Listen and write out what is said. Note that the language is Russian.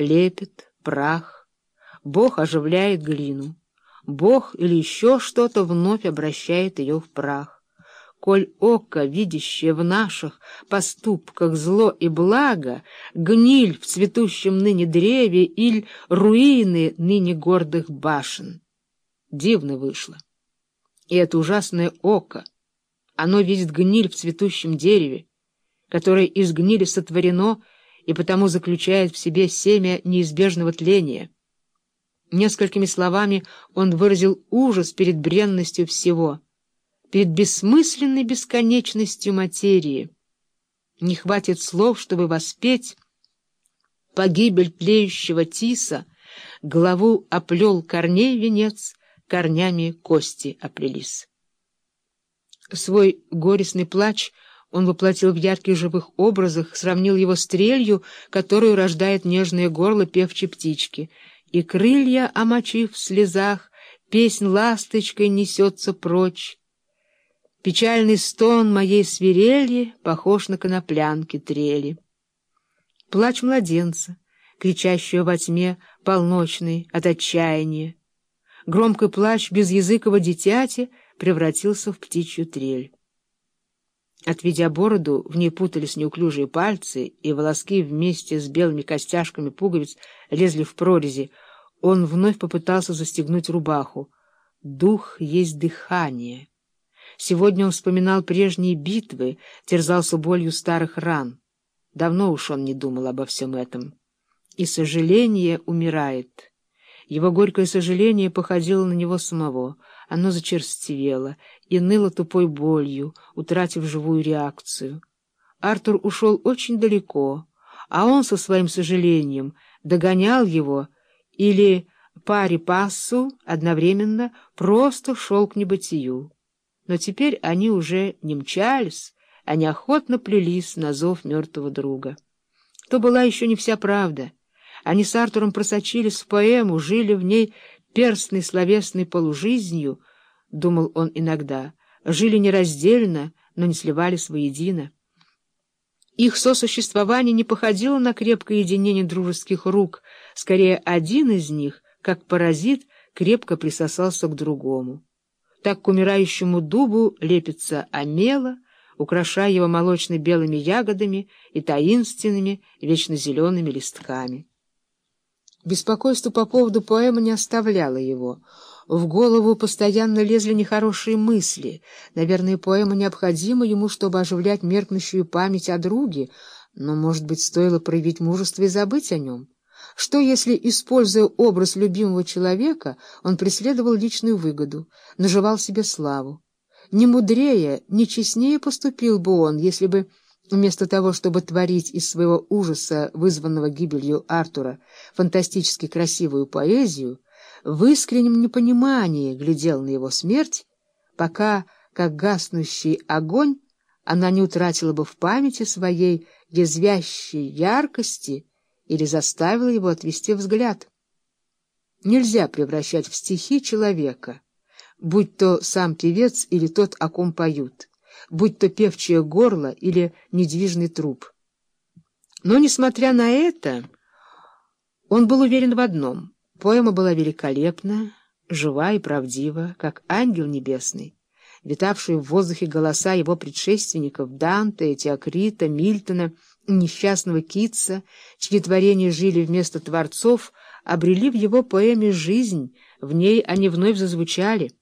лепит, прах. Бог оживляет глину. Бог или еще что-то вновь обращает ее в прах. Коль око, видящее в наших поступках зло и благо, гниль в цветущем ныне древе или руины ныне гордых башен. Дивно вышло. И это ужасное око, оно видит гниль в цветущем дереве, которое из гнили сотворено и потому заключает в себе семя неизбежного тления. Несколькими словами он выразил ужас перед бренностью всего, перед бессмысленной бесконечностью материи. Не хватит слов, чтобы воспеть погибель тлеющего тиса, главу оплел корней венец, корнями кости оплелись. Свой горестный плач он воплотил в ярких живых образах, сравнил его с трелью, которую рождает нежное горло певчей птички, и крылья, омочив в слезах, песнь ласточкой несется прочь. Печальный стон моей свирели похож на коноплянки трели. Плач младенца, кричащего во тьме полночной от отчаяния. Громкий плач безязыкого дитяти превратился в птичью трель. Отведя бороду, в ней путались неуклюжие пальцы, и волоски вместе с белыми костяшками пуговиц лезли в прорези. Он вновь попытался застегнуть рубаху. Дух есть дыхание. Сегодня он вспоминал прежние битвы, терзался болью старых ран. Давно уж он не думал обо всем этом. И сожаление умирает. Его горькое сожаление походило на него самого. Оно зачерствело и ныло тупой болью, утратив живую реакцию. Артур ушел очень далеко, а он со своим сожалением догонял его или пари пассу одновременно просто шел к небытию. Но теперь они уже не мчались, они охотно плелись на зов мертвого друга. То была еще не вся правда — они с Артуром просочились в поэму, жили в ней перстной словесной полужизнью, — думал он иногда, — жили нераздельно, но не сливались воедино. Их сосуществование не походило на крепкое единение дружеских рук, скорее один из них, как паразит, крепко присосался к другому. Так к умирающему дубу лепится омела, украшая его молочно-белыми ягодами и таинственными, вечно зелеными листками. Беспокойство по поводу поэмы не оставляло его. В голову постоянно лезли нехорошие мысли. Наверное, поэма необходима ему, чтобы оживлять меркнущую память о друге, но, может быть, стоило проявить мужество и забыть о нем. Что, если, используя образ любимого человека, он преследовал личную выгоду, наживал себе славу? Не мудрее, не честнее поступил бы он, если бы Вместо того, чтобы творить из своего ужаса, вызванного гибелью Артура, фантастически красивую поэзию, в искреннем непонимании глядел на его смерть, пока, как гаснущий огонь, она не утратила бы в памяти своей язвящей яркости или заставила его отвести взгляд. Нельзя превращать в стихи человека, будь то сам певец или тот, о ком поют будь то певчее горло или недвижный труп. Но, несмотря на это, он был уверен в одном — поэма была великолепна, жива и правдива, как ангел небесный. Витавшие в воздухе голоса его предшественников Данте, Теокрита, Мильтона, несчастного Китса, чьи творения жили вместо творцов, обрели в его поэме жизнь, в ней они вновь зазвучали —